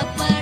papá.